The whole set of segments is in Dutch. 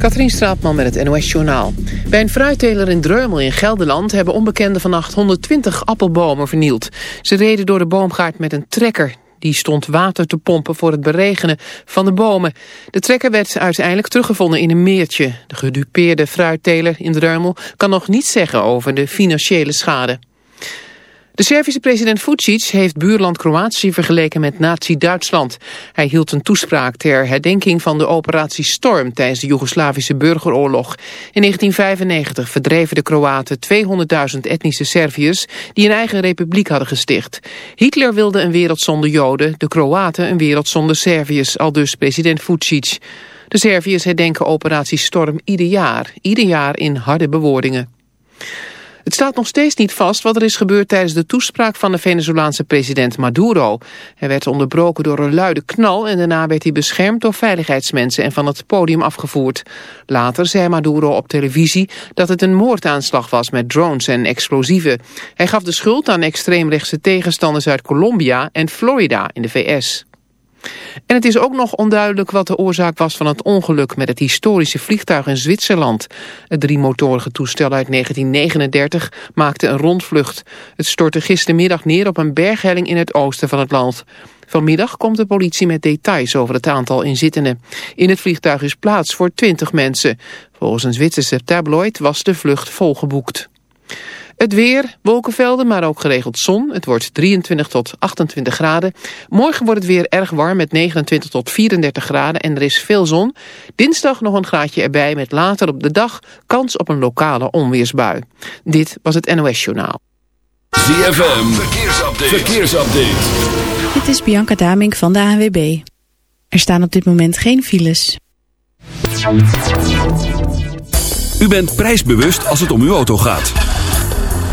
Katrien Straatman met het NOS Journaal. Bij een fruitteler in Dreumel in Gelderland hebben onbekenden vannacht 120 appelbomen vernield. Ze reden door de boomgaard met een trekker. Die stond water te pompen voor het beregenen van de bomen. De trekker werd uiteindelijk teruggevonden in een meertje. De gedupeerde fruitteler in Dreumel kan nog niets zeggen over de financiële schade. De Servische president Vucic heeft buurland Kroatië vergeleken met nazi-Duitsland. Hij hield een toespraak ter herdenking van de operatie Storm tijdens de Joegoslavische burgeroorlog. In 1995 verdreven de Kroaten 200.000 etnische Serviërs die een eigen republiek hadden gesticht. Hitler wilde een wereld zonder Joden, de Kroaten een wereld zonder Serviërs, al dus president Vucic. De Serviërs herdenken operatie Storm ieder jaar, ieder jaar in harde bewoordingen. Het staat nog steeds niet vast wat er is gebeurd tijdens de toespraak van de Venezolaanse president Maduro. Hij werd onderbroken door een luide knal en daarna werd hij beschermd door veiligheidsmensen en van het podium afgevoerd. Later zei Maduro op televisie dat het een moordaanslag was met drones en explosieven. Hij gaf de schuld aan extreemrechtse tegenstanders uit Colombia en Florida in de VS. En het is ook nog onduidelijk wat de oorzaak was van het ongeluk met het historische vliegtuig in Zwitserland. Het driemotorige toestel uit 1939 maakte een rondvlucht. Het stortte gistermiddag neer op een berghelling in het oosten van het land. Vanmiddag komt de politie met details over het aantal inzittenden. In het vliegtuig is plaats voor 20 mensen. Volgens een Zwitserse tabloid was de vlucht volgeboekt. Het weer, wolkenvelden, maar ook geregeld zon. Het wordt 23 tot 28 graden. Morgen wordt het weer erg warm met 29 tot 34 graden en er is veel zon. Dinsdag nog een graadje erbij met later op de dag kans op een lokale onweersbui. Dit was het NOS Journaal. ZFM, verkeersupdate. verkeersupdate. Dit is Bianca Damink van de ANWB. Er staan op dit moment geen files. U bent prijsbewust als het om uw auto gaat.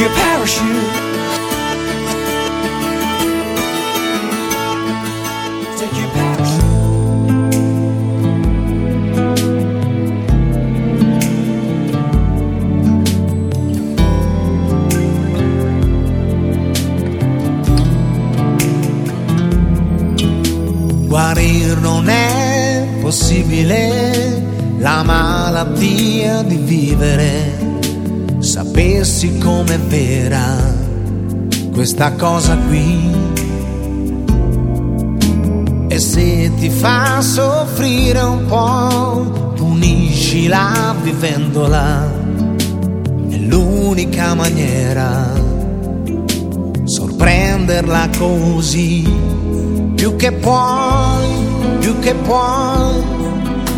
your parachute. Non è possibile la malattia di vivere. Sapessi com'è vera questa cosa qui. E se ti fa soffrire un po', puniscila vivendola. È l'unica maniera sorprenderla così più che puoi, più che puoi,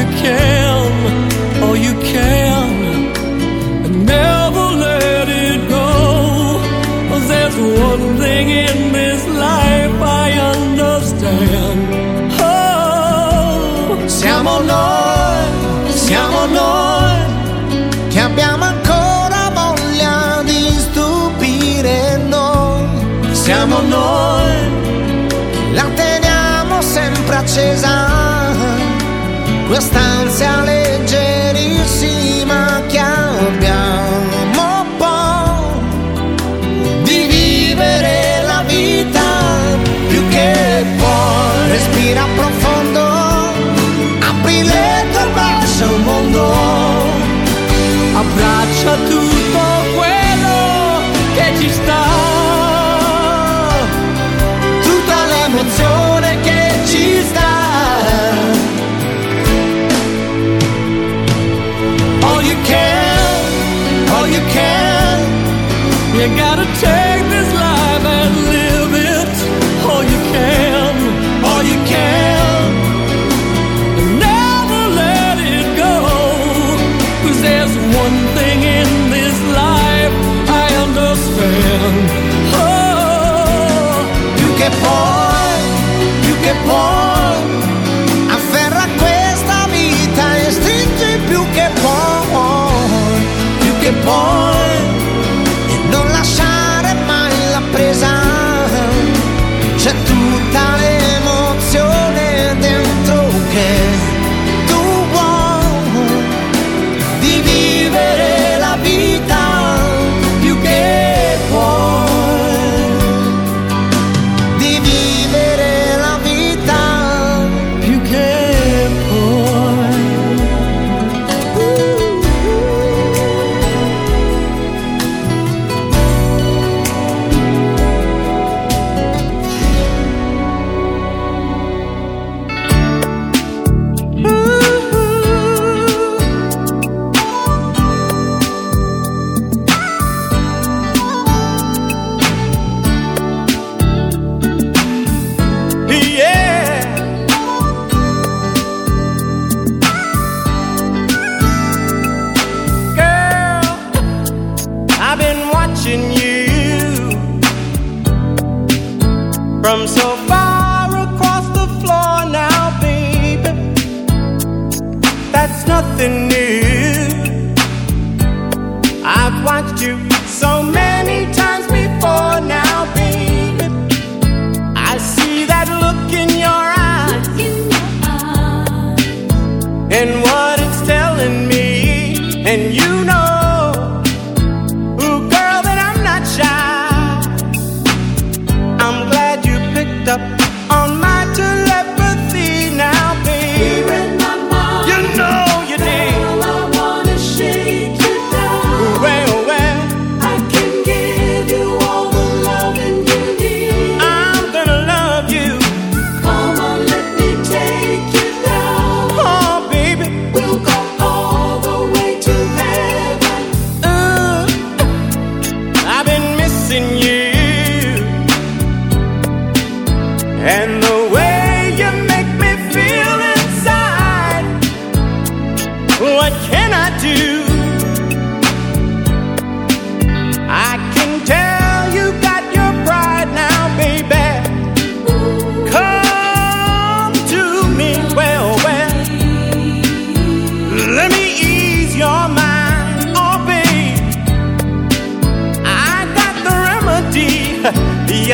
you can, all you can, and never let it go. There's one thing in this life I understand. Oh, siamo noi. circostanze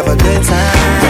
have a good time.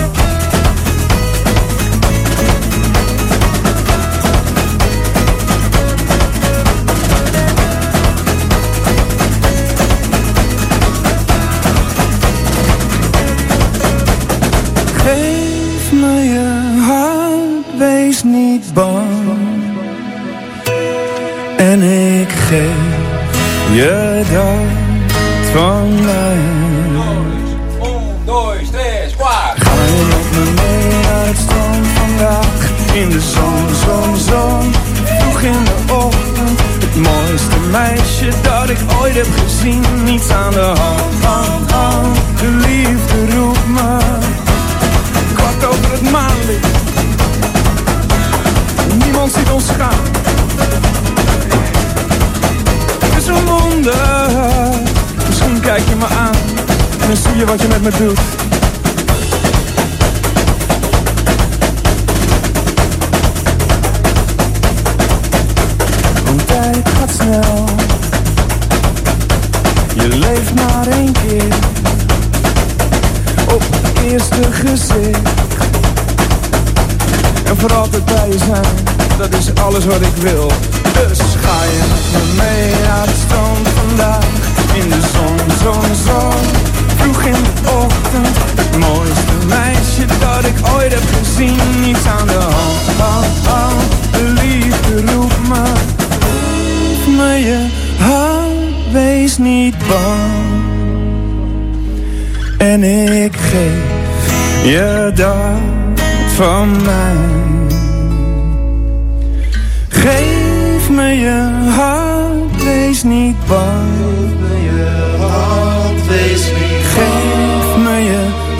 Van mij. Ga je met me mee naar het strand vandaag? In de zon, zon, zon. Vroeg in de ochtend. Het mooiste meisje dat ik ooit heb gezien. Niets aan de hand, hand, hand. De liefde roept me. Kwart over het maanlicht. Niemand ziet ons gaan. Het is een wonder. Dan zie je wat je met me doet. Want tijd gaat snel. Je leeft maar één keer. Op het eerste gezicht. En voor altijd bij je zijn, dat is alles wat ik wil. Dus ga je mee naar het strand vandaag. In de zon, zon, zon. Vroeg in de ochtend. Het mooiste meisje dat ik ooit heb gezien. Niets aan de hand, hand, hand. De liefde roept me. Geef me je hand, wees niet bang. En ik geef je dat van mij. Geef me je hand, wees niet bang. Geef me